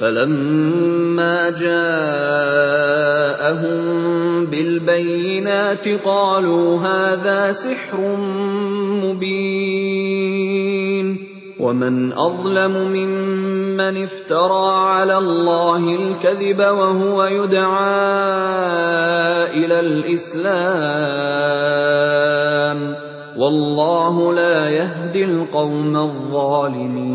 فلما جاءهم بالبينات قالوا هذا سحر مبين. ومن أظلم ممن افترى على الله الكذب وهو يدعى إلى الإسلام. والله لا يهدي القوم الظالمين.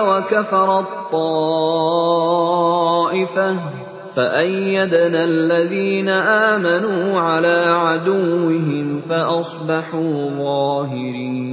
وكفرت طائفه فأيدنا الذين آمنوا على عدوهم فأصبحوا ظاهرين.